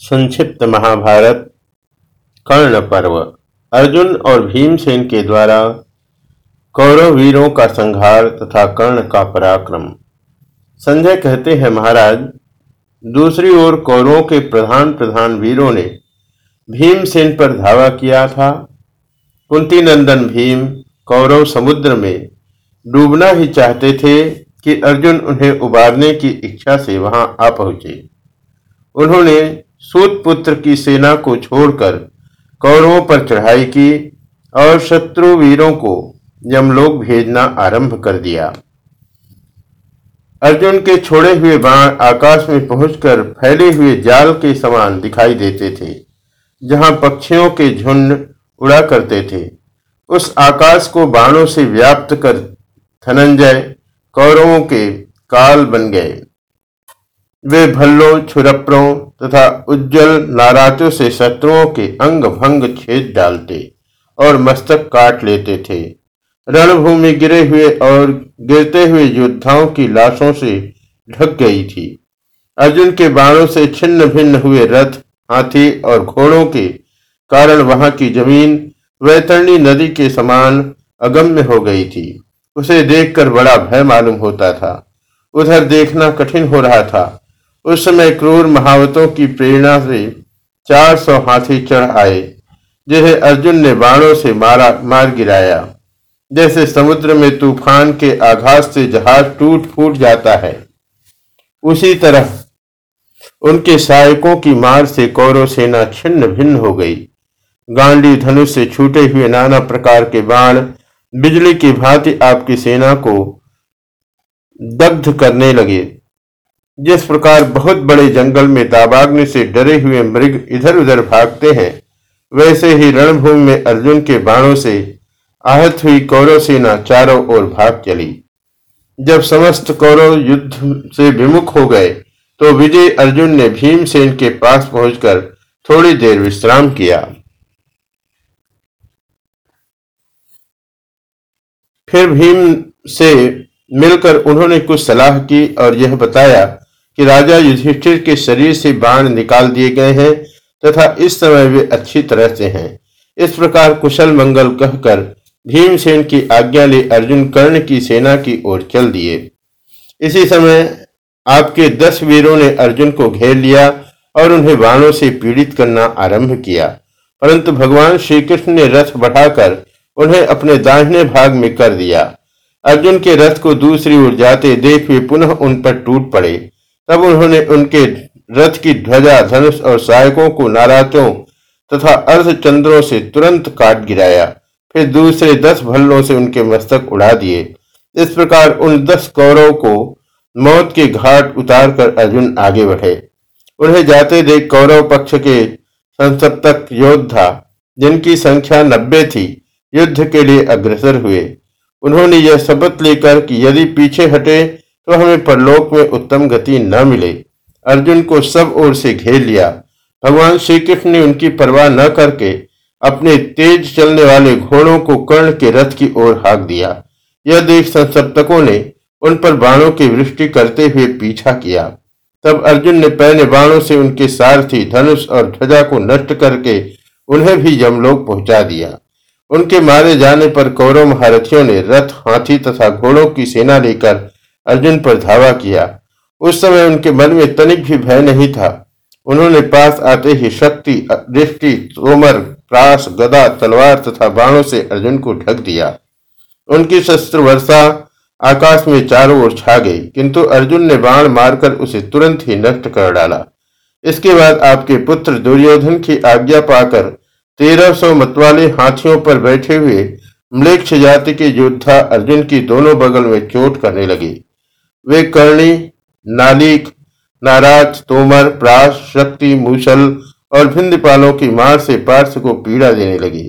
संक्षिप्त महाभारत कर्ण पर्व अर्जुन और भीमसेन के द्वारा कौरव वीरों का संहार तथा कर्ण का पराक्रम। संजय कहते हैं, महाराज, दूसरी ओर कौरवों के प्रधान प्रधान वीरों ने भीमसेन पर धावा किया था। कुंती नंदन भीम कौरव समुद्र में डूबना ही चाहते थे कि अर्जुन उन्हें उबारने की इच्छा से वहाँ आ पहुँचे। उन्होंने सूत पुत्र की सेना को छोड़कर कौरवों पर चढ़ाई की और शत्रु वीरों को यमलोक भेजना आरंभ कर दिया। अर्जुन के छोड़े हुए बाण आकाश में पहुंचकर फैले हुए जाल के समान दिखाई देते थे, जहाँ पक्षियों के झुंड उड़ा करते थे। उस आकाश को बाणों से व्याप्त कर धनंजय कौरवों के काल बन गए। वे भल्लों, छुरप्रों तथा उज्जवल नाराजों से शत्रुओं के अंग भंग छेद डालते और मस्तक काट लेते थे। रणभूमि गिरे हुए और गिरते हुए योद्धाओं की लाशों से ढक गई थी। अर्जुन के बाणों से छिन्न भिन्न हुए रथ, हाथी और घोड़ों के कारण वहाँ की ज़मीन वैतरणी नदी के समान अगम्य हो गई थी। उसे देखकर बड़ा भय मालूम होता था। उधर देखना कठिन हो रहा था। उस समय क्रूर महावतों की प्रेरणा से चार सौ हाथी चढ़ आए जिसे अर्जुन ने बाणों से मारा, मार गिराया। जैसे समुद्र में तूफ़ान के आघात से जहाज़ टूट फूट जाता है, उसी तरह उनके सहायकों की मार से कौरव सेना छिन्न भिन्न हो गई। गांडी धनुष से छूटे हुए नाना प्रकार के बाण, बिजली की भांति आपकी सेना को दग्ध करने लगे। जिस प्रकार बहुत बड़े जंगल में दाबाग्नि से डरे हुए मृग इधर उधर भागते हैं, वैसे ही रणभूमि में अर्जुन के बाणों से आहत हुई कौरव सेना चारों ओर भाग चली। जब समस्त कौरव युद्ध से विमुख हो गए तो विजय अर्जुन ने भीमसेन के पास पहुंचकर थोड़ी देर विश्राम किया। फिर भीम से मिलकर उन्होंने कुछ सलाह की और यह बताया कि राजा युधिष्ठिर के शरीर से बाण निकाल दिए गए हैं तथा इस समय वे अच्छी तरह से हैं। इस प्रकार कुशल मंगल कहकर भीमसेन की आज्ञा ले अर्जुन कर्ण की सेना की ओर चल दिए। इसी समय आपके दस वीरों ने अर्जुन को घेर लिया और उन्हें बाणों से पीड़ित करना आरंभ किया। परंतु भगवान श्री कृष्ण ने रथ बढ़ाकर उन्हें अपने दाहिने भाग में कर दिया। अर्जुन के रथ को दूसरी ओर जाते देख वे पुनः उन पर टूट पड़े। तब उन्होंने उनके रथ की ध्वजा, धनुष और सहायकों को नाराजों तथा अर्धचंद्रों से तुरंत काट गिराया। फिर दूसरे दस भल्लों से उनके मस्तक उड़ा दिए। इस प्रकार उन दस कौरों को मौत के घाट उतार कर अर्जुन आगे बढ़े। उन्हें जाते देख कौरव पक्ष के संसप्तक योद्धा, जिनकी संख्या नब्बे थी, युद्ध के लिए अग्रसर हुए। उन्होंने यह शपथ लेकर कि यदि पीछे हटे तो हमें परलोक में उत्तम गति न मिले। अर्जुन को सब ओर से घेर लिया। भगवान श्री कृष्ण ने उनकी परवाह न करके अपने तेज चलने वाले घोड़ों को कर्ण के रथ की ओर हाँक दिया। यह देख संसप्तकों ने उन पर बाणों की वृष्टि करते हुए पीछा किया। तब अर्जुन ने पहले बाणों से उनके सारथी धनुष और ध्वजा को नष्ट करके उन्हें भी यमलोक पहुँचा दिया। उनके मारे जाने पर कौरव महारथियों ने रथ, हाथी तथा घोड़ों की सेना लेकर अर्जुन पर धावा किया। उस समय उनके मन में तनिक भी भय नहीं था। उन्होंने पास आते ही शक्ति, दृष्टि, तोमर प्रास गदा, तलवार तथा बाणों से अर्जुन को ढक दिया। उनकी शस्त्र वर्षा आकाश में चारों ओर छा गई, किंतु अर्जुन ने बाण मारकर उसे तुरंत ही नष्ट कर डाला। इसके बाद आपके पुत्र दुर्योधन की आज्ञा पाकर तेरह सौ मतवाले हाथियों पर बैठे हुए मृक्ष जाति के योद्धा अर्जुन की दोनों बगल में चोट करने लगे। वे कर्णी, नालिक, नाराज़, तोमर प्रास शक्ति, मूसल और भिंदपालों की मार से पार्थ को पीड़ा देने लगी।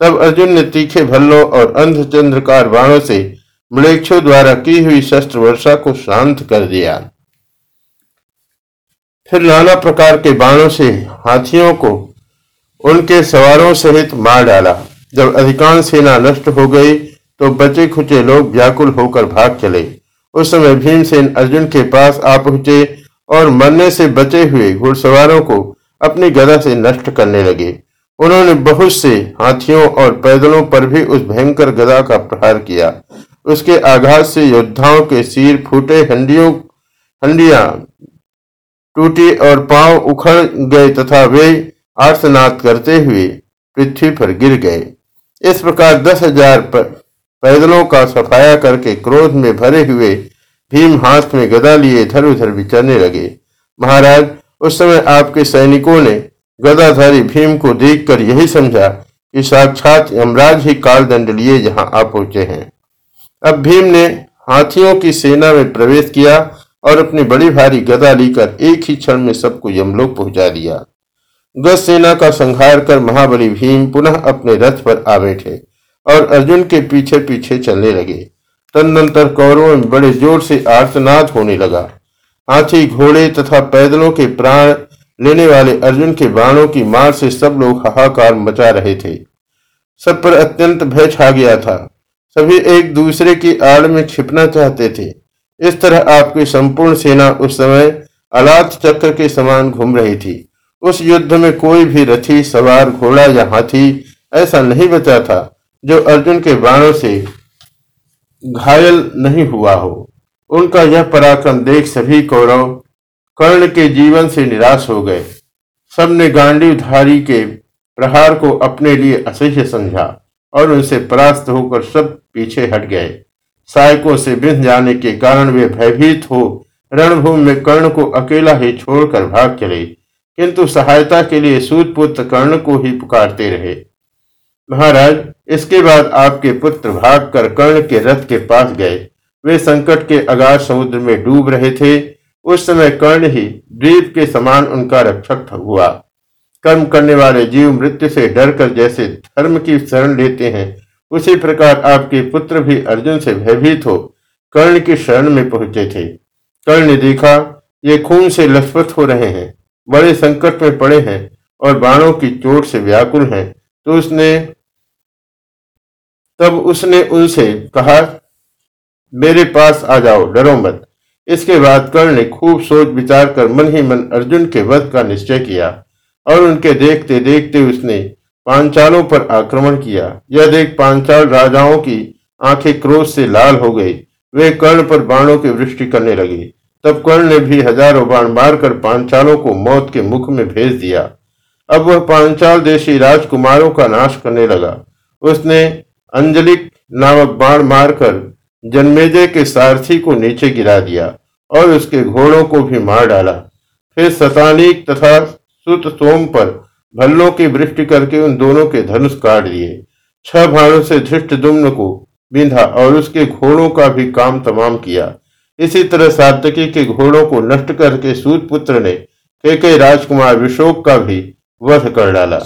तब अर्जुन ने तीखे भल्लों और अंधचंद्रकार बाणों से मृक्षों द्वारा की हुई शस्त्र वर्षा को शांत कर दिया। फिर नाना प्रकार के बाणों से हाथियों को उनके सवारों सहित मार डाला। जब अधिकांश सेना नष्ट हो गई तो बचे खुचे लोग व्याकुल होकर भाग चले। उस समय भीमसेन अर्जुन के पास आ पहुँचे और मरने से बचे हुए घुड़सवारों को अपनी गदा से नष्ट करने लगे। उन्होंने बहुत से हाथियों और पैदलों पर भी उस भयंकर गदा का प्रहार किया। उसके आघात से योद्धाओं के सिर फूटे, हंडियों, हंडिया टूटी और पाँव उखड़ गए तथा वे आर्तनाद करते हुए पृथ्वी पर गिर गए। इस प्रकार दस हज़ार पैदलों का सफाया करके क्रोध में भरे हुए भीम हाथ में गदा लिए इधर उधर विचरने लगे। महाराज, उस समय आपके सैनिकों ने गदाधारी भीम को देखकर यही समझा कि साक्षात यमराज ही काल दंड लिए जहाँ आ पहुँचे हैं। अब भीम ने हाथियों की सेना में प्रवेश किया और अपनी बड़ी भारी गदा लेकर एक ही क्षण में सबको यमलोक पहुँचा दिया। गज सेना का संहार कर महाबली भीम पुनः अपने रथ पर आ बैठे। और अर्जुन के पीछे पीछे चलने लगे। तदनंतर कौरवों में बड़े ज़ोर से आर्तनाद होने लगा। हाथी, घोड़े तथा पैदलों के प्राण लेने वाले अर्जुन के बाणों की मार से सब लोग हाहाकार मचा रहे थे। सब पर अत्यंत भय छा गया था। सभी एक दूसरे की आड़ में छिपना चाहते थे। इस तरह आपकी संपूर्ण सेना उस समय अलात चक्र के समान घूम रही थी। उस युद्ध में कोई भी रथी, सवार, घोड़ा या हाथी ऐसा नहीं बचा था। जो अर्जुन के बाणों से घायल नहीं हुआ हो, उनका यह पराक्रम देख सभी कौरव कर्ण के जीवन से निराश हो गए। सबने गांडीवधारी के प्रहार को अपने लिए असह्य समझा और उनसे परास्त होकर सब पीछे हट गए। सहायकों से बिंध जाने के कारण वे भयभीत हो रणभूमि में कर्ण को अकेला ही छोड़कर भाग चले, किंतु सहायता के लिए सूत पुत्र कर्ण को ही पुकारते रहे। महाराज, इसके बाद आपके पुत्र भाग कर कर्ण के रथ के पास गए। वे संकट के अगाध समुद्र में डूब रहे थे। उस समय कर्ण ही द्वीप के समान उनका रक्षक हुआ। कर्म करने वाले जीव मृत्यु से डरकर जैसे धर्म की शरण लेते हैं, उसी प्रकार आपके पुत्र भी अर्जुन से भयभीत हो कर्ण की शरण में पहुँचे थे। कर्ण ने देखा, ये खून से लथपथ हो रहे हैं, बड़े संकट में पड़े हैं और बाणों की चोट से व्याकुल हैं। तो उसने, तब उसने उनसे कहा, मेरे पास आ जाओ, डरो मत। इसके बाद कर्ण ने खूब सोच विचार कर मन ही मन अर्जुन के वध का निश्चय किया और उनके देखते देखते उसने पांचालों पर आक्रमण किया। यह देख पांचाल राजाओं की आँखें क्रोध से लाल हो गई। वे कर्ण पर बाणों की वृष्टि करने लगे। तब कर्ण ने भी हज़ारों बाण मारकर पांचालों को मौत के मुख में भेज दिया। अब वह पांचाल देशी राजकुमारों का नाश करने लगा। उसने अंजलिक नामक बाण मारकर जन्मेजय के सारथी को नीचे गिरा दिया और उसके घोड़ों को भी मार डाला। फिर सतानिक तथा सुत सोम पर भल्लों की वृष्टि करके उन दोनों के धनुष काट दिए। छह भाणों से धृष्ट दुम्न को बिंधा और उसके घोड़ों का भी काम तमाम किया। इसी तरह सातकी के घोड़ों को नष्ट करके सूत पुत्र ने के राजकुमार विशोक का भी वध कर डाला।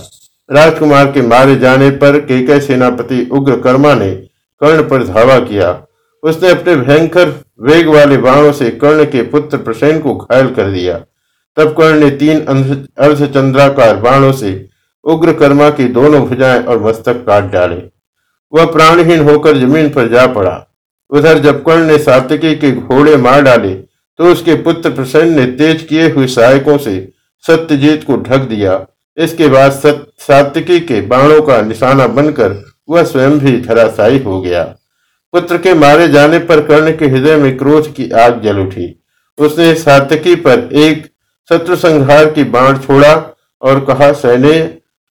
राजकुमार के मारे जाने पर केके सेनापति उग्र कर्मा ने कर्ण पर धावा किया। उसने अपने भयंकर वेग वाले बाणों से कर्ण के पुत्र प्रसेन को घायल कर दिया। तब कर्ण ने तीन अर्धचंद्राकार बाणों से उग्र कर्मा की दोनों भुजाएँ और मस्तक काट डाले। वह प्राणहीन होकर ज़मीन पर जा पड़ा। उधर जब कर्ण ने सातिकी के घोड़े मार डाले तो उसके पुत्र प्रसन्न ने तेज किए हुए सहायकों से सत्यजीत को ढक दिया। इसके बाद सातिकी के बाणों का निशाना बनकर वह स्वयं भी धराशायी हो गया। पुत्र के मारे जाने पर कर्ण के हृदय में क्रोध की आग जल उठी। उसने सातकी पर एक शत्रु संहार की बाण छोड़ा और कहा सैने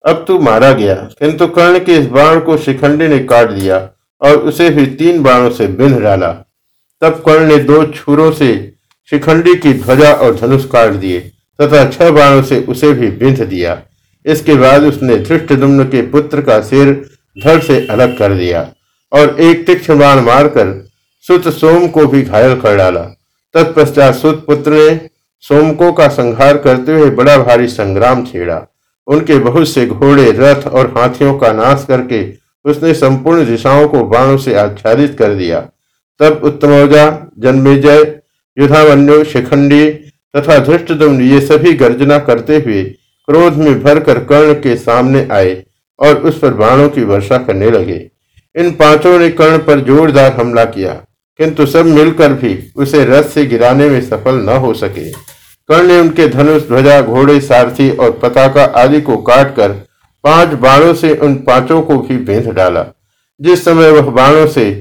अब तू मारा गया। किंतु कर्ण के इस बाण को शिखंडी ने काट दिया और उसे भी तीन बाणों से बिंध डाला। तब कर्ण ने दो छुरों से शिखंडी की ध्वजा और धनुष काट दिए तथा छह बाणों से उसे भी बिंध दिया। इसके बाद उसने धृष्ट के पुत्र का सिर धड़ से अलग कर दिया और एक तीक्ष्ण बाण मारकर सुत सोम को भी घायल कर डाला। तत्पश्चात सुत पुत्र ने सोमकों का संहार करते हुए बड़ा भारी संग्राम छेड़ा। उनके बहुत से घोड़े, रथ और हाथियों का नाश करके उसने संपूर्ण दिशाओं को बाणों से आच्छादित कर दिया। तब उत्तमौजा जन्मेजय, युधावन्यु, शिखंडी तथा धृष्टदुम्न ये सभी गर्जना करते हुए क्रोध में भरकर कर्ण के सामने आए और उस पर बाणों की वर्षा करने लगे। इन पाँचों ने कर्ण पर जोरदार हमला किया, किंतु सब मिलकर भी उसे रथ से गिराने में सफल न हो सके। कर्ण ने उनके धनुष, ध्वजा, घोड़े, सारथी और पताका आदि को काटकर पाँच बाणों से उन पाँचों को भी बेंध डाला। जिस समय वह बाणों से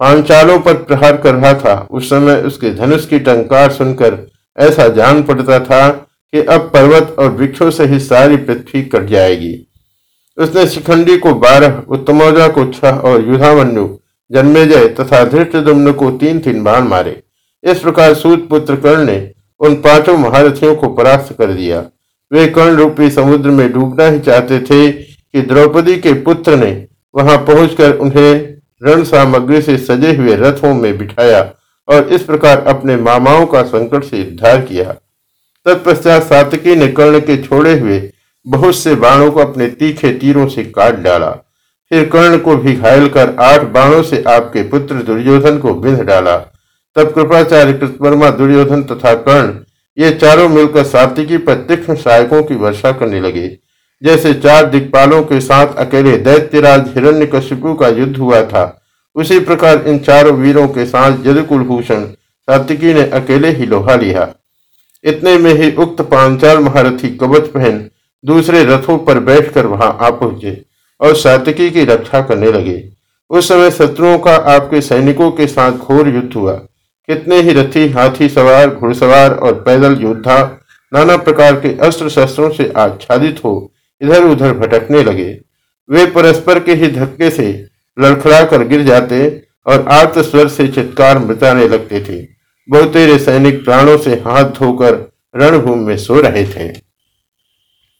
पांचालों पर प्रहार कर रहा था, उस समय उसके धनुष की टंकार सुनकर ऐसा जान पड़ता था कि अब पर्वत और वृक्षों से ही सारी पृथ्वी कट जाएगी। उसने शिखंडी को बारह, उत्तमौजा को छह और युधामन्यु जन्मेजय तथा धृष्टदुम्न को तीन तीन बाण मारे। इस प्रकार सूत पुत्र कर्ण ने उन पाँचों महारथियों को परास्त कर दिया। वे कर्ण रूपी समुद्र में डूबना ही चाहते थे कि द्रौपदी के पुत्र ने वहाँ पहुंचकर उन्हें रण सामग्री से सजे हुए रथों में बिठाया और इस प्रकार अपने मामाओं का संकट से उद्धार किया। तत्पश्चात सातकी ने कर्ण के छोड़े हुए बहुत से बाणों को अपने तीखे तीरों से काट डाला। फिर कर्ण को भी घायल कर आठ बाणों से आपके पुत्र दुर्योधन को बिंध डाला। तब कृपाचार्य कृतवर्मा, दुर्योधन तथा कर्ण ये चारों मिलकर सात्विकी पर तीक्ष्ण सहायकों की वर्षा करने लगे। जैसे चार दिग्पालों के साथ अकेले दैत्यराज हिरण्य का युद्ध हुआ था, उसी प्रकार इन चारों वीरों के साथ जदकुलभूषण सात्विकी ने अकेले ही लोहा लिया। इतने में ही उक्त पांचाल महारथी कवच पहन दूसरे रथों पर बैठकर वहाँ आ पहुँचे और सातिकी की रक्षा करने लगे। उस समय शत्रुओं का आपके सैनिकों के साथ घोर युद्ध हुआ। कितने ही रथी, हाथी सवार, घुड़सवार और पैदल योद्धा नाना प्रकार के अस्त्र शस्त्रों से आच्छादित हो इधर उधर भटकने लगे। वे परस्पर के ही धक्के से लड़खड़ा कर गिर जाते और आर्त स्वर से चित्कार मचाने लगते थे। बहुतेरे सैनिक प्राणों से हाथ धोकर रणभूमि में सो रहे थे।